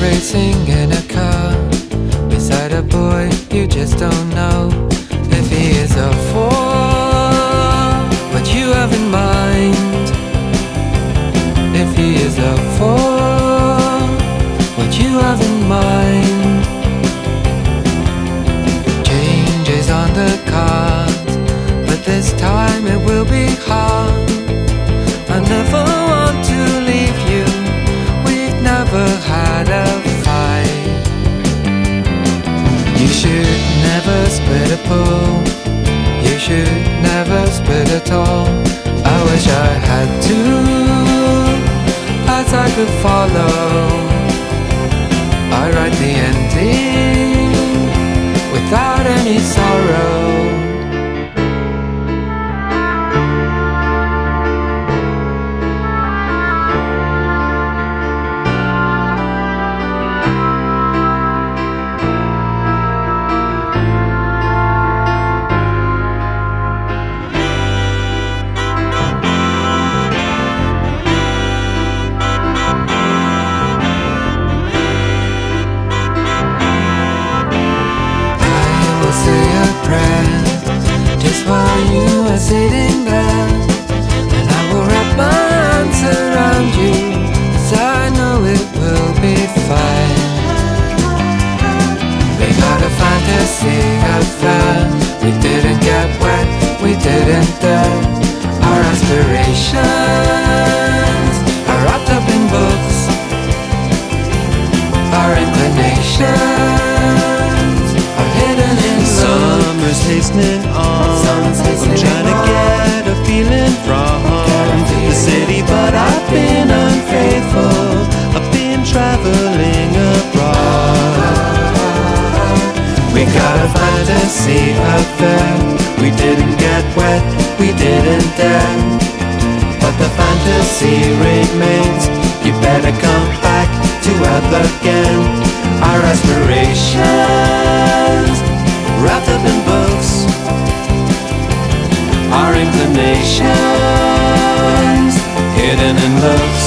racing in a car beside a boy you just don't know if he is a fool. What you have in mind? If he is a fool, what you have in mind? Changes on the should never split a pool. You should never split at all. I wish I had two as I could follow. I write the ending without any. Hastening on. I'm trying to get a feeling from the city, but I've been unfaithful. I've been traveling abroad. We got a fantasy affair. We didn't get wet, we didn't dare. But the fantasy remains. You better come back getting in love.